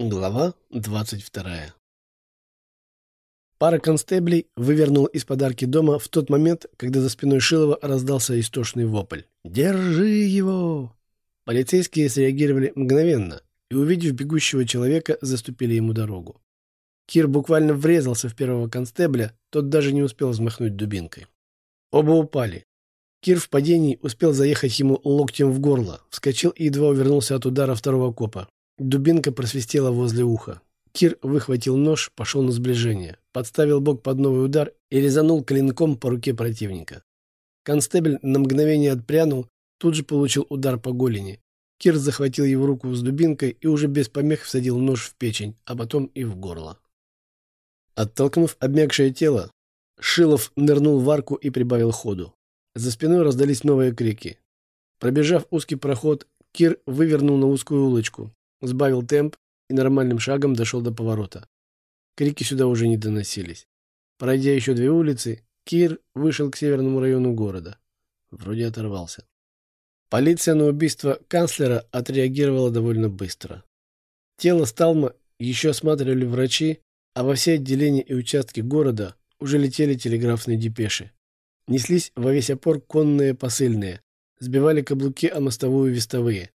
Глава двадцать вторая Пара констеблей вывернул из подарки дома в тот момент, когда за спиной Шилова раздался истошный вопль. «Держи его!» Полицейские среагировали мгновенно и, увидев бегущего человека, заступили ему дорогу. Кир буквально врезался в первого констебля, тот даже не успел взмахнуть дубинкой. Оба упали. Кир в падении успел заехать ему локтем в горло, вскочил и едва увернулся от удара второго копа. Дубинка просвистела возле уха. Кир выхватил нож, пошел на сближение, подставил бок под новый удар и резанул клинком по руке противника. Констебль на мгновение отпрянул, тут же получил удар по голени. Кир захватил его руку с дубинкой и уже без помех всадил нож в печень, а потом и в горло. Оттолкнув обмякшее тело, Шилов нырнул в арку и прибавил ходу. За спиной раздались новые крики. Пробежав узкий проход, Кир вывернул на узкую улочку, Сбавил темп и нормальным шагом дошел до поворота. Крики сюда уже не доносились. Пройдя еще две улицы, Кир вышел к северному району города. Вроде оторвался. Полиция на убийство канцлера отреагировала довольно быстро. Тело Сталма еще осматривали врачи, а во все отделения и участки города уже летели телеграфные депеши. Неслись во весь опор конные посыльные, сбивали каблуки о мостовую вестовые.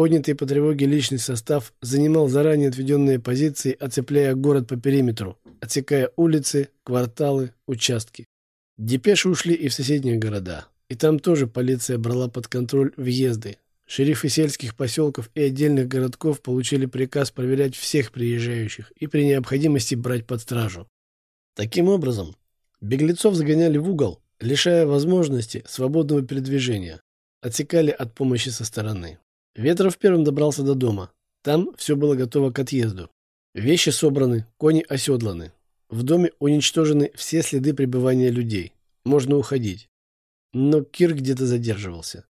Поднятый по тревоге личный состав занимал заранее отведенные позиции, оцепляя город по периметру, отсекая улицы, кварталы, участки. Депеши ушли и в соседние города. И там тоже полиция брала под контроль въезды. Шерифы сельских поселков и отдельных городков получили приказ проверять всех приезжающих и при необходимости брать под стражу. Таким образом, беглецов загоняли в угол, лишая возможности свободного передвижения, отсекали от помощи со стороны. Ветров первым добрался до дома. Там все было готово к отъезду. Вещи собраны, кони оседланы. В доме уничтожены все следы пребывания людей. Можно уходить. Но Кир где-то задерживался.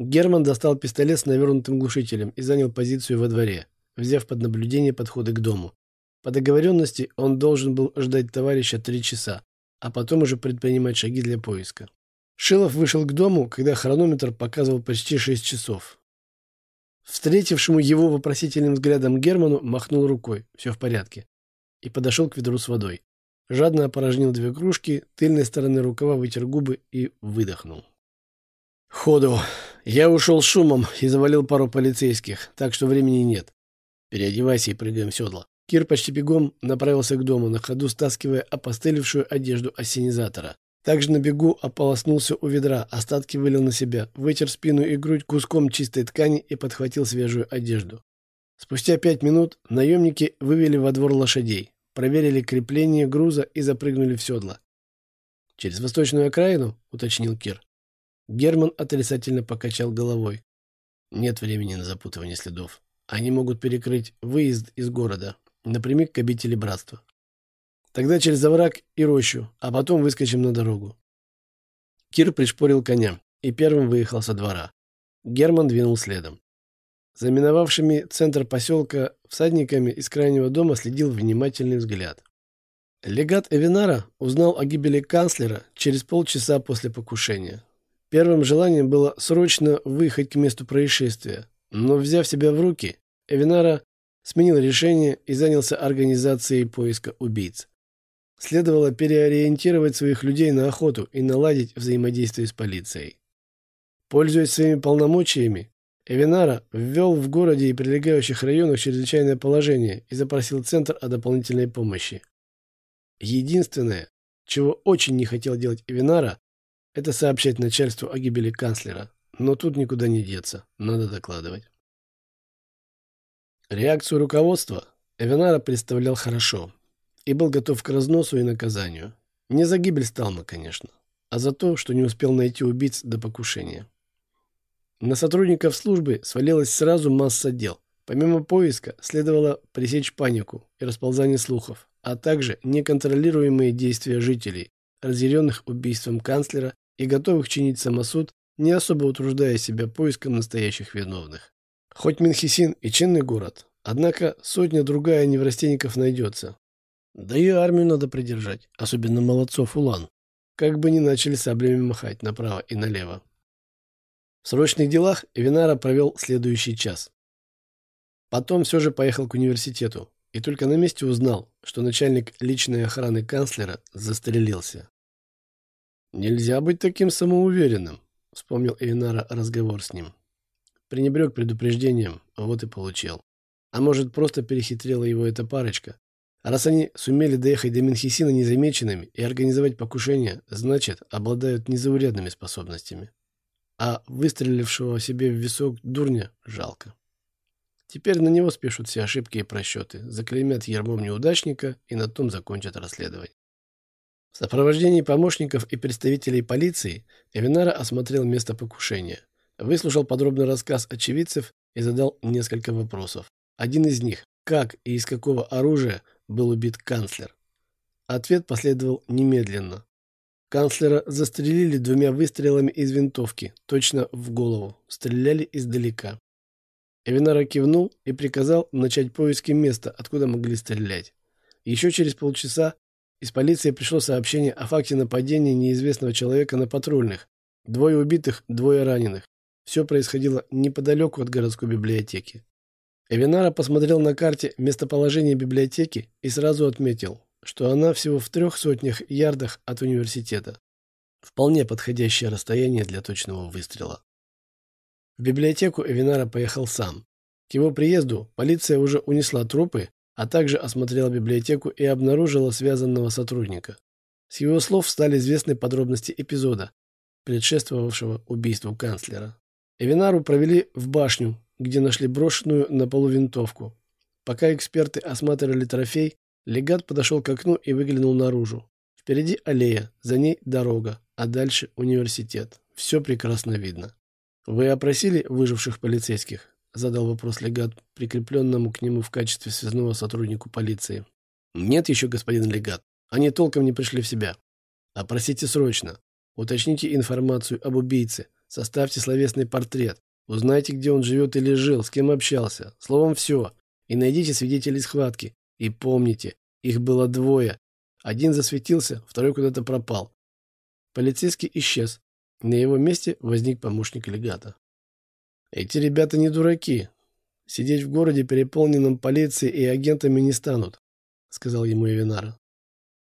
Герман достал пистолет с навернутым глушителем и занял позицию во дворе, взяв под наблюдение подходы к дому. По договоренности он должен был ждать товарища три часа, а потом уже предпринимать шаги для поиска. Шилов вышел к дому, когда хронометр показывал почти шесть часов. Встретившему его вопросительным взглядом Герману махнул рукой. Все в порядке. И подошел к ведру с водой. Жадно опорожнил две кружки, тыльной стороны рукава вытер губы и выдохнул. «Ходу. Я ушел шумом и завалил пару полицейских, так что времени нет. Переодевайся и прыгаем в седло». Кир почти бегом направился к дому, на ходу стаскивая опостылевшую одежду ассенизатора. Также на бегу ополоснулся у ведра, остатки вылил на себя, вытер спину и грудь куском чистой ткани и подхватил свежую одежду. Спустя пять минут наемники вывели во двор лошадей, проверили крепление груза и запрыгнули в седло. «Через восточную окраину?» — уточнил Кир. Герман отрицательно покачал головой. «Нет времени на запутывание следов. Они могут перекрыть выезд из города, напрямик к обители братства. Тогда через овраг и рощу, а потом выскочим на дорогу. Кир пришпорил коня и первым выехал со двора. Герман двинул следом. За миновавшими центр поселка всадниками из крайнего дома следил внимательный взгляд. Легат Эвинара узнал о гибели канцлера через полчаса после покушения. Первым желанием было срочно выехать к месту происшествия, но, взяв себя в руки, Эвинара сменил решение и занялся организацией поиска убийц. Следовало переориентировать своих людей на охоту и наладить взаимодействие с полицией. Пользуясь своими полномочиями, Эвинара ввел в городе и прилегающих районах чрезвычайное положение и запросил Центр о дополнительной помощи. Единственное, чего очень не хотел делать Эвинара, это сообщать начальству о гибели канцлера. Но тут никуда не деться, надо докладывать. Реакцию руководства Эвинара представлял хорошо и был готов к разносу и наказанию. Не за гибель Сталма, конечно, а за то, что не успел найти убийц до покушения. На сотрудников службы свалилась сразу масса дел. Помимо поиска, следовало пресечь панику и расползание слухов, а также неконтролируемые действия жителей, разъяренных убийством канцлера и готовых чинить самосуд, не особо утруждая себя поиском настоящих виновных. Хоть Минхисин и чинный город, однако сотня-другая неврастенников найдется, да и армию надо придержать, особенно молодцов улан. Как бы ни начали саблями махать направо и налево. В срочных делах Винара провел следующий час. Потом все же поехал к университету и только на месте узнал, что начальник личной охраны канцлера застрелился. «Нельзя быть таким самоуверенным», — вспомнил Эвинара разговор с ним. Пренебрег предупреждением, вот и получил. А может, просто перехитрила его эта парочка. А раз они сумели доехать до Менхисина незамеченными и организовать покушение, значит, обладают незаурядными способностями. А выстрелившего себе в висок дурня жалко. Теперь на него спешут все ошибки и просчеты, заклеймят ермом неудачника и на том закончат расследование. В сопровождении помощников и представителей полиции Эвинара осмотрел место покушения, выслушал подробный рассказ очевидцев и задал несколько вопросов. Один из них – как и из какого оружия был убит канцлер? Ответ последовал немедленно. Канцлера застрелили двумя выстрелами из винтовки, точно в голову, стреляли издалека. Эвинара кивнул и приказал начать поиски места, откуда могли стрелять. Еще через полчаса из полиции пришло сообщение о факте нападения неизвестного человека на патрульных. Двое убитых, двое раненых. Все происходило неподалеку от городской библиотеки. Эвинара посмотрел на карте местоположение библиотеки и сразу отметил, что она всего в трех сотнях ярдах от университета. Вполне подходящее расстояние для точного выстрела. В библиотеку Эвинара поехал сам. К его приезду полиция уже унесла трупы, а также осмотрела библиотеку и обнаружила связанного сотрудника. С его слов стали известны подробности эпизода, предшествовавшего убийству канцлера. Эвинару провели в башню, где нашли брошенную на полу винтовку. Пока эксперты осматривали трофей, легат подошел к окну и выглянул наружу. Впереди аллея, за ней дорога, а дальше университет. Все прекрасно видно. «Вы опросили выживших полицейских?» – задал вопрос легат, прикрепленному к нему в качестве связного сотруднику полиции. «Нет еще, господин легат. Они толком не пришли в себя. Опросите срочно. Уточните информацию об убийце. Составьте словесный портрет. Узнайте, где он живет или жил, с кем общался. Словом, все. И найдите свидетелей схватки. И помните, их было двое. Один засветился, второй куда-то пропал. Полицейский исчез. На его месте возник помощник легата. Эти ребята не дураки. Сидеть в городе, переполненном полицией и агентами, не станут, сказал ему Эвинара.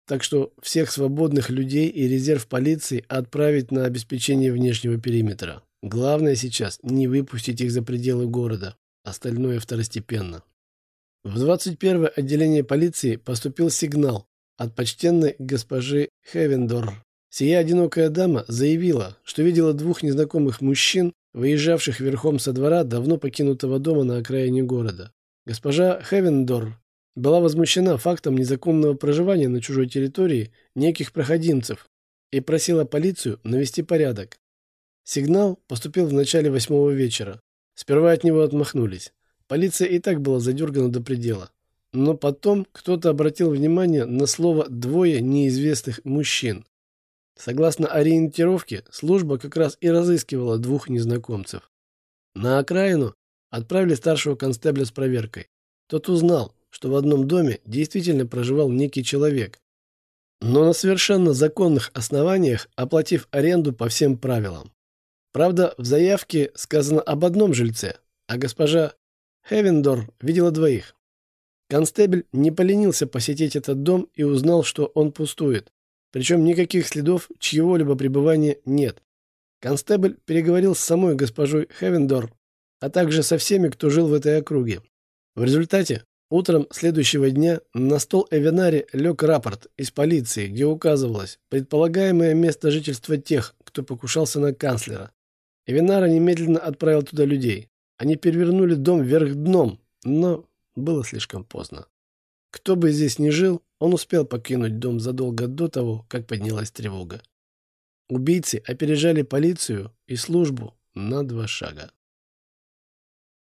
Так что всех свободных людей и резерв полиции отправить на обеспечение внешнего периметра. Главное сейчас не выпустить их за пределы города. Остальное второстепенно. В 21-е отделение полиции поступил сигнал от почтенной госпожи Хевендор. Сия одинокая дама заявила, что видела двух незнакомых мужчин, выезжавших верхом со двора давно покинутого дома на окраине города. Госпожа Хевендор была возмущена фактом незаконного проживания на чужой территории неких проходимцев и просила полицию навести порядок. Сигнал поступил в начале восьмого вечера. Сперва от него отмахнулись. Полиция и так была задергана до предела. Но потом кто-то обратил внимание на слово «двое неизвестных мужчин». Согласно ориентировке, служба как раз и разыскивала двух незнакомцев. На окраину отправили старшего констебля с проверкой. Тот узнал, что в одном доме действительно проживал некий человек, но на совершенно законных основаниях оплатив аренду по всем правилам. Правда, в заявке сказано об одном жильце, а госпожа Хевендор видела двоих. Констебль не поленился посетить этот дом и узнал, что он пустует. Причем никаких следов чьего-либо пребывания нет. Констебль переговорил с самой госпожой Хевендор, а также со всеми, кто жил в этой округе. В результате утром следующего дня на стол Эвенари лег рапорт из полиции, где указывалось предполагаемое место жительства тех, кто покушался на канцлера. Эвинара немедленно отправил туда людей. Они перевернули дом вверх дном, но было слишком поздно. Кто бы здесь ни жил, он успел покинуть дом задолго до того, как поднялась тревога. Убийцы опережали полицию и службу на два шага.